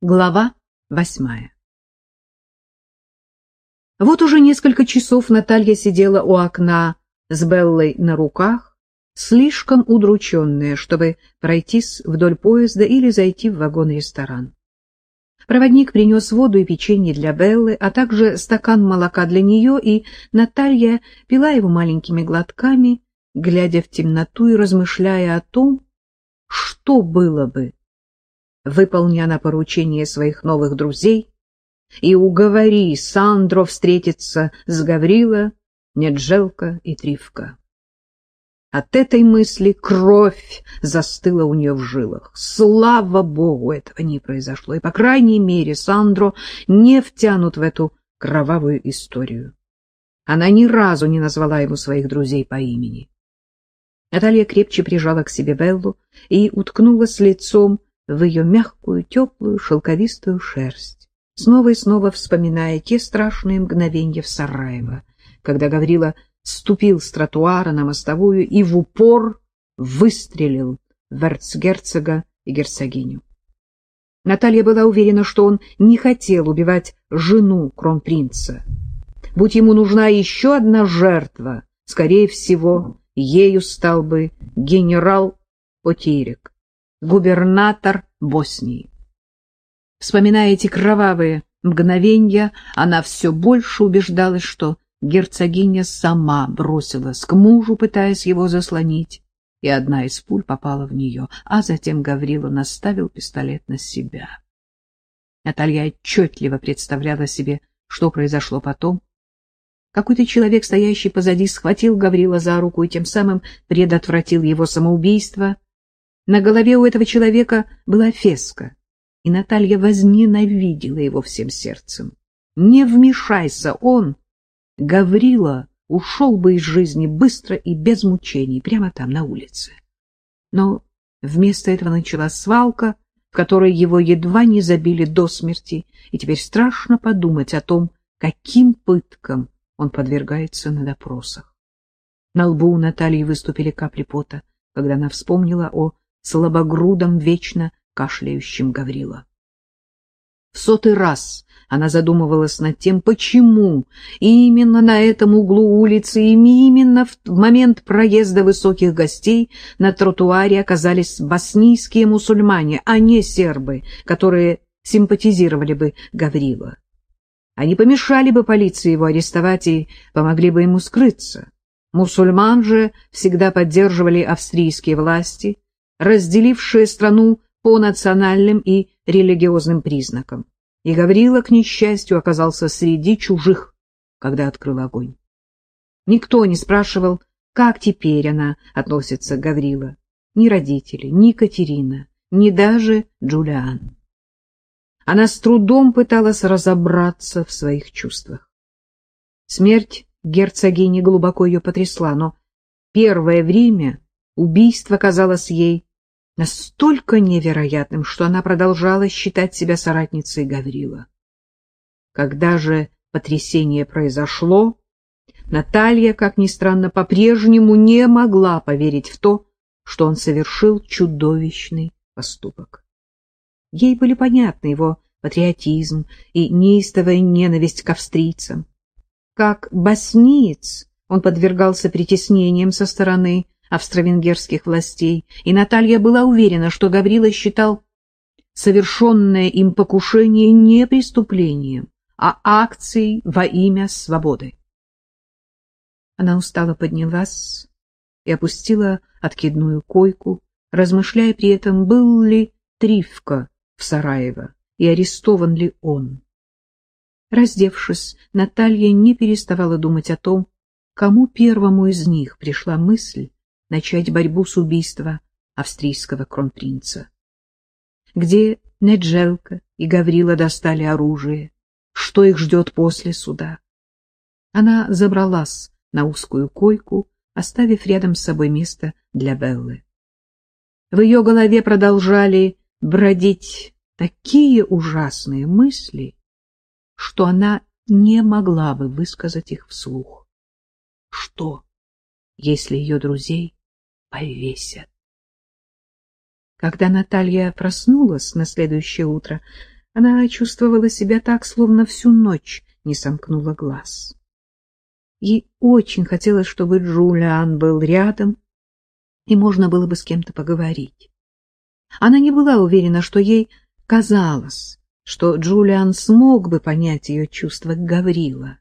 Глава восьмая Вот уже несколько часов Наталья сидела у окна с Беллой на руках, слишком удрученная, чтобы пройтись вдоль поезда или зайти в вагон-ресторан. Проводник принес воду и печенье для Беллы, а также стакан молока для нее, и Наталья пила его маленькими глотками, глядя в темноту и размышляя о том, что было бы, выполня на поручение своих новых друзей, и уговори Сандро встретиться с Гаврила, Неджелка и Тривка. От этой мысли кровь застыла у нее в жилах. Слава богу, этого не произошло, и, по крайней мере, Сандро не втянут в эту кровавую историю. Она ни разу не назвала ему своих друзей по имени. Наталья крепче прижала к себе Беллу и уткнулась лицом в ее мягкую, теплую, шелковистую шерсть, снова и снова вспоминая те страшные мгновенья в Сараево, когда Гаврила ступил с тротуара на мостовую и в упор выстрелил в эрцгерцога и герцогиню. Наталья была уверена, что он не хотел убивать жену кронпринца. Будь ему нужна еще одна жертва, скорее всего, ею стал бы генерал Отирик губернатор Боснии. Вспоминая эти кровавые мгновенья, она все больше убеждалась, что герцогиня сама бросилась к мужу, пытаясь его заслонить, и одна из пуль попала в нее, а затем Гаврила наставил пистолет на себя. Наталья отчетливо представляла себе, что произошло потом. Какой-то человек, стоящий позади, схватил Гаврила за руку и тем самым предотвратил его самоубийство — на голове у этого человека была феска, и Наталья возненавидела его всем сердцем. Не вмешайся он, Гаврила ушел бы из жизни быстро и без мучений, прямо там, на улице. Но вместо этого началась свалка, в которой его едва не забили до смерти, и теперь страшно подумать о том, каким пыткам он подвергается на допросах. На лбу у Натальи выступили капли пота, когда она вспомнила о слабогрудом, вечно кашляющим Гаврила. В сотый раз она задумывалась над тем, почему именно на этом углу улицы и именно в момент проезда высоких гостей на тротуаре оказались боснийские мусульмане, а не сербы, которые симпатизировали бы Гаврила. Они помешали бы полиции его арестовать и помогли бы ему скрыться. Мусульман же всегда поддерживали австрийские власти, разделившие страну по национальным и религиозным признакам. И Гаврила, к несчастью, оказался среди чужих, когда открыл огонь. Никто не спрашивал, как теперь она относится к Гаврила. Ни родители, ни Катерина, ни даже Джулиан. Она с трудом пыталась разобраться в своих чувствах. Смерть герцогини глубоко ее потрясла, но первое время убийство казалось ей настолько невероятным, что она продолжала считать себя соратницей Гаврила. Когда же потрясение произошло, Наталья, как ни странно, по-прежнему не могла поверить в то, что он совершил чудовищный поступок. Ей были понятны его патриотизм и неистовая ненависть к австрийцам. Как босниец он подвергался притеснениям со стороны австро-венгерских властей, и Наталья была уверена, что Гаврила считал совершенное им покушение не преступлением, а акцией во имя свободы. Она устало поднялась и опустила откидную койку, размышляя при этом, был ли Тривка в Сараево и арестован ли он. Раздевшись, Наталья не переставала думать о том, кому первому из них пришла мысль начать борьбу с убийства австрийского кронпринца. Где Неджелка и Гаврила достали оружие, что их ждет после суда. Она забралась на узкую койку, оставив рядом с собой место для Беллы. В ее голове продолжали бродить такие ужасные мысли, что она не могла бы высказать их вслух. Что, если ее друзей повесят. Когда Наталья проснулась на следующее утро, Она чувствовала себя так, словно всю ночь не сомкнула глаз. Ей очень хотелось, чтобы Джулиан был рядом, и можно было бы с кем-то поговорить. Она не была уверена, что ей казалось, что Джулиан смог бы понять ее чувства к Гаврила.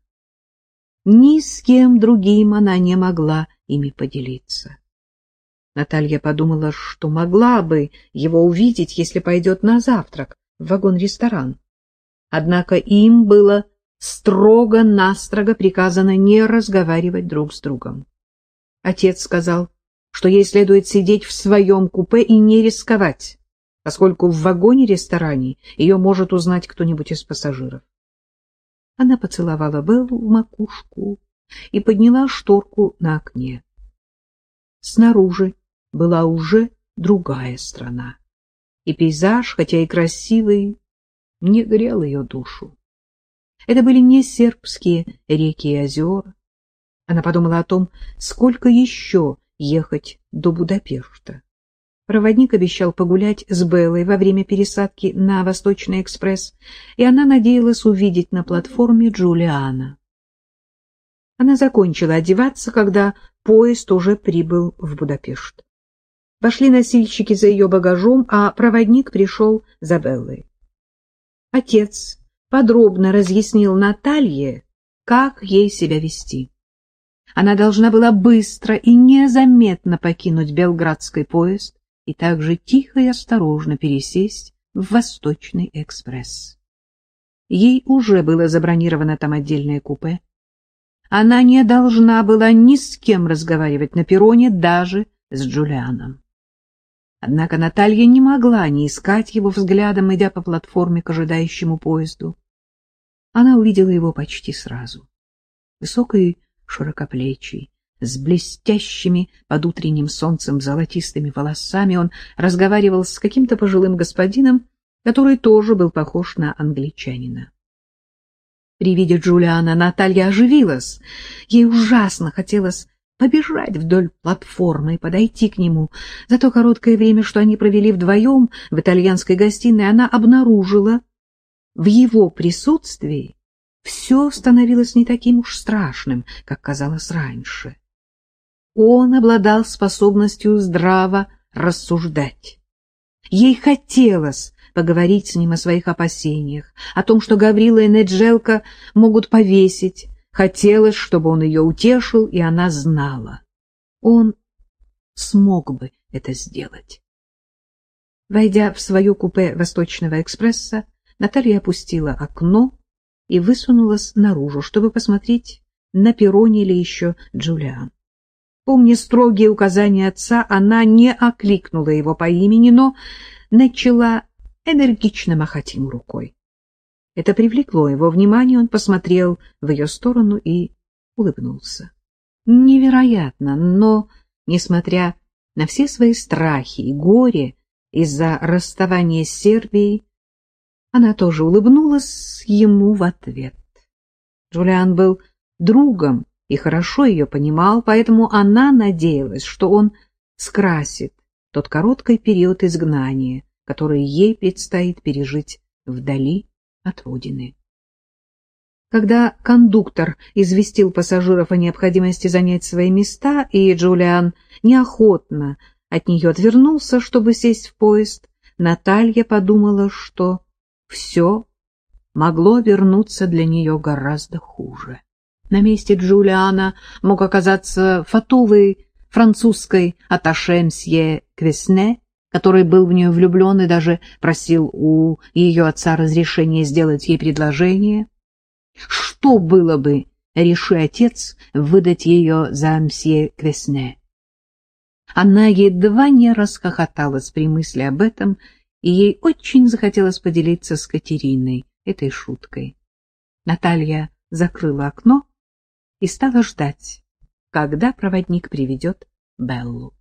Ни с кем другим она не могла ими поделиться. Наталья подумала, что могла бы его увидеть, если пойдет на завтрак в вагон-ресторан. Однако им было строго-настрого приказано не разговаривать друг с другом. Отец сказал, что ей следует сидеть в своем купе и не рисковать, поскольку в вагоне-ресторане ее может узнать кто-нибудь из пассажиров. Она поцеловала Беллу в макушку и подняла шторку на окне. Снаружи была уже другая страна, и пейзаж, хотя и красивый, не грел ее душу. Это были не сербские реки и озера. Она подумала о том, сколько еще ехать до Будапешта. Проводник обещал погулять с Беллой во время пересадки на Восточный экспресс, и она надеялась увидеть на платформе Джулиана. Она закончила одеваться, когда поезд уже прибыл в Будапешт. Пошли носильщики за ее багажом, а проводник пришел за Беллой. Отец подробно разъяснил Наталье, как ей себя вести. Она должна была быстро и незаметно покинуть Белградский поезд и также тихо и осторожно пересесть в Восточный экспресс. Ей уже было забронировано там отдельное купе. Она не должна была ни с кем разговаривать на перроне, даже с Джулианом. Однако Наталья не могла не искать его взглядом, идя по платформе к ожидающему поезду. Она увидела его почти сразу. Высокий, широкоплечий, с блестящими под утренним солнцем золотистыми волосами, он разговаривал с каким-то пожилым господином, который тоже был похож на англичанина. При виде Джулиана Наталья оживилась. Ей ужасно хотелось побежать вдоль платформы и подойти к нему. За то короткое время, что они провели вдвоем в итальянской гостиной, она обнаружила в его присутствии все становилось не таким уж страшным, как казалось раньше. Он обладал способностью здраво рассуждать. Ей хотелось поговорить с ним о своих опасениях, о том, что Гаврила и Неджелка могут повесить, Хотелось, чтобы он ее утешил, и она знала. Он смог бы это сделать. Войдя в свое купе Восточного экспресса, Наталья опустила окно и высунулась наружу, чтобы посмотреть, на перроне ли еще Джулиан. Помня строгие указания отца, она не окликнула его по имени, но начала энергично махать ему рукой. Это привлекло его внимание, он посмотрел в ее сторону и улыбнулся. Невероятно, но, несмотря на все свои страхи и горе из-за расставания с Сербией, она тоже улыбнулась ему в ответ. Джулиан был другом и хорошо ее понимал, поэтому она надеялась, что он скрасит тот короткий период изгнания, который ей предстоит пережить вдали от родины. Когда кондуктор известил пассажиров о необходимости занять свои места, и Джулиан неохотно от нее отвернулся, чтобы сесть в поезд, Наталья подумала, что все могло вернуться для нее гораздо хуже. На месте Джулиана мог оказаться фатовый французской атташе мсье Квесне, который был в нее влюблен и даже просил у ее отца разрешения сделать ей предложение. Что было бы, реши отец, выдать ее за мсье Квесне? Она едва не расхохоталась при мысли об этом, и ей очень захотелось поделиться с Катериной этой шуткой. Наталья закрыла окно и стала ждать, когда проводник приведет Беллу.